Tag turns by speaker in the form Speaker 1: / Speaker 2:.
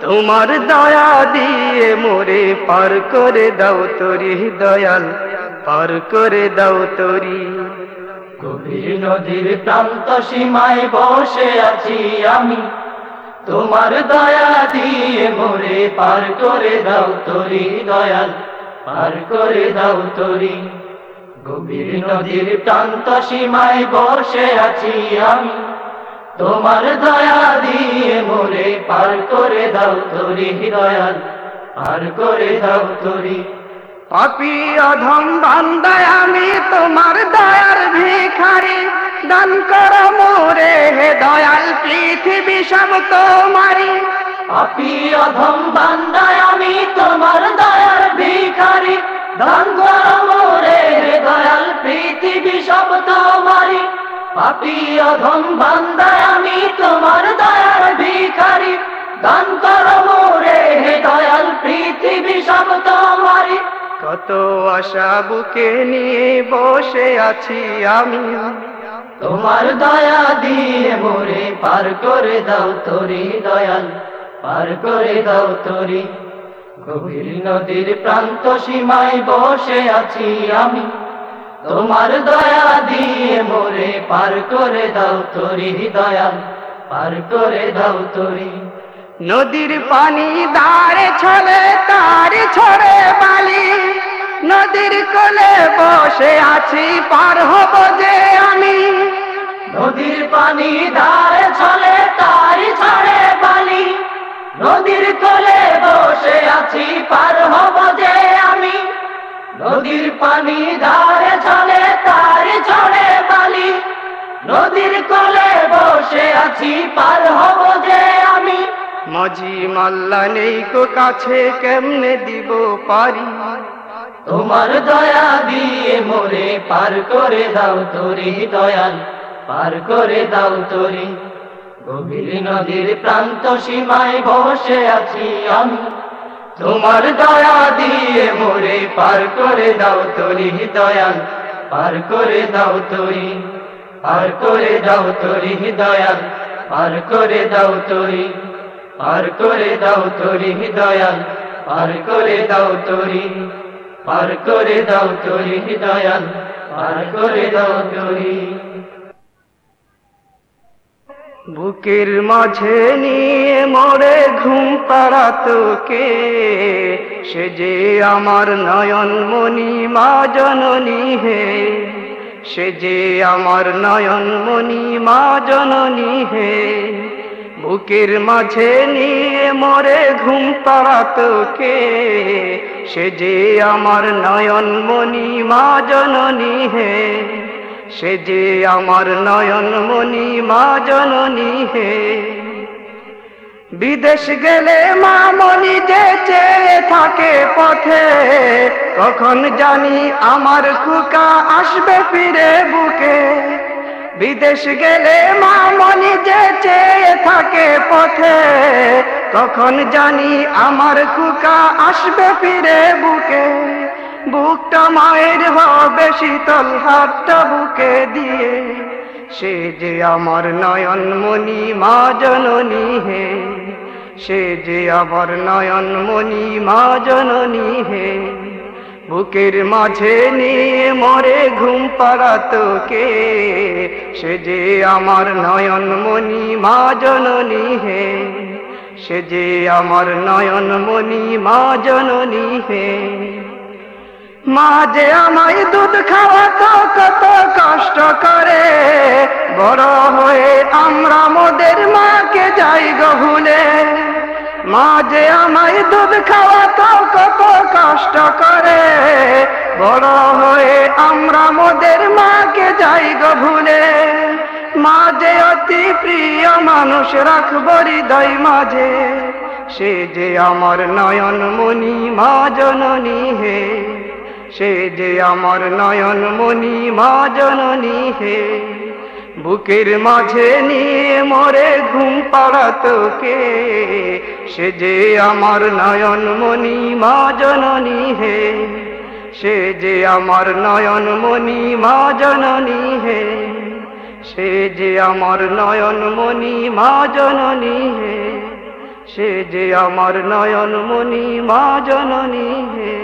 Speaker 1: তোমার দয়া দিয়ে মোরে পার করে দাও তরি দয়াল, পার করে দাও তরি।
Speaker 2: গভীর নদীর প্রান্ত সীমায় বসে আছি আমি। তোমার দয়া দিয়ে মোরে পার করে দাও তরি দয়াল, পার করে দাও তরি। গভীর নদীর প্রান্ত সীমায় বসে আছি আমি। তোমার দয়া দিয়ে মোরে পার করে দাও তরি দয়াল পার করে দাও তরি।
Speaker 1: পাপি অধম বান্দায় আমি তোমার দয়ার ভিখারি দান কর মোরে হে দয়াল পৃথিবী সব তোমারি
Speaker 2: পাপি অধম বান্দায় আমি তোমার দয়ার ভিখারি দান করো মোরে হে দয়াল পৃথিবী সব তোমারি পাপি অধম বান্দায় আমি তোমার দয়ার ভিখারি। দান করো মোরে হে দয়াল পৃথিবী সব তোমারি
Speaker 1: কত আশা বুকে নিয়ে বসে আছি আমি।
Speaker 2: তোমার দয়া দিয়ে মোরে পার করে দাও তোরি দয়াল পার করে দাও তোরি গভীর নদীর প্রান্ত সীমায় বসে আছি আমি। তোমার দয়া দিয়ে মোরে পার করে দাও তোরি দয়াল পার করে দাও তোরি।
Speaker 1: নদীর পানি দাঁড়ে ছলে তার ছড়ে বালি। নদীর কোলে বসে আছি পার হব যে আমি।
Speaker 2: নদীর পানি ধারে আছি পার হব যে আমি। নদীর পানি ধারে চলে, তারি ছড়ে বালি। নদীর কোলে বসে আছি, পার হব যে আমি।
Speaker 1: মাঝি মাল্লা নেই কো কাছে, কেমনে দিব পারি?
Speaker 2: তোমার দয়া দিয়ে মোরে পার করে দাও তোরি দয়াল, পার করে দাও তোরি। গভীর নদীর প্রান্ত সীমায় বসে আছি আমি। তোমার দয়া দিয়ে মোরে পার করে দাও তোরি দয়াল পার করে দাও তোরি, পার করে দাও তোরি দয়াল পার করে দাও তোরি, পার করে দাও তোরি দয়াল পার করে দাও তোরি, পার করে দাও তোরি দয়াল পার করে দাও তোরি।
Speaker 1: বুকের মাঝে নিয়ে মরে ঘুম পাড়াতো কে? সে যে আমার নয়ন মণি মা জননী হে। সে যে আমার নয়ন মণি মা জননী হে। বুকের মাঝে নিয়ে মরে ঘুম পাড়াতো কে? সে যে আমার নয়ন মণি মা জননী হে। সে যে আমার নয়ন মণি, মা জননী হে। বিদেশ গেলে মা মনি যে চেয়ে থাকে পথে, কখন জানি আমার খুকা আসবে ফিরে বুকে। বিদেশ গেলে মা মনি যে চেয়ে থাকে পথে, কখন জানি আমার খুকা আসবে ফিরে বুকে। বুকটা মায়ের হবে শীতল হাতটা বুকে দিয়ে। সে যে আমার নয়ন মণি মা জননী হে। সে যে আমার নয়ন মণি মা জননী হে। বুকের মাঝে নিয়ে মরে ঘুম পাড়াতো কে? সে যে আমার নয়ন মণি মা জননী হে। সে যে আমার নয়ন মণি মা জননী হে। মা যে আমায় দুধ খাওয়াতো, কত কষ্ট করে। বড় হয়ে আমরা মোদের মাকে যাই গো ভুলে মা যে আমায় দুধ খাওয়াতো, কত কষ্ট করে। বড় হয়ে আমরা মোদের মাকে যাই গো ভুলে মা যে অতি প্রিয় মানুষ রাখব হৃদয় মাঝে। সে যে আমার নয়ন মণি মা জননী হে। সে যে আমার নয়ন মণি, মা জননী হে। বুকের মাঝে নিয়ে মরে ঘুম পাড়াতো কে। সে যে আমার নয়ন মণি, মা জননী হে। সে যে আমার নয়ন মণি, মা জননী হে। সে যে আমার নয়ন মণি, মা জননী হে। সে যে আমার নয়ন মণি, মা জননী হে।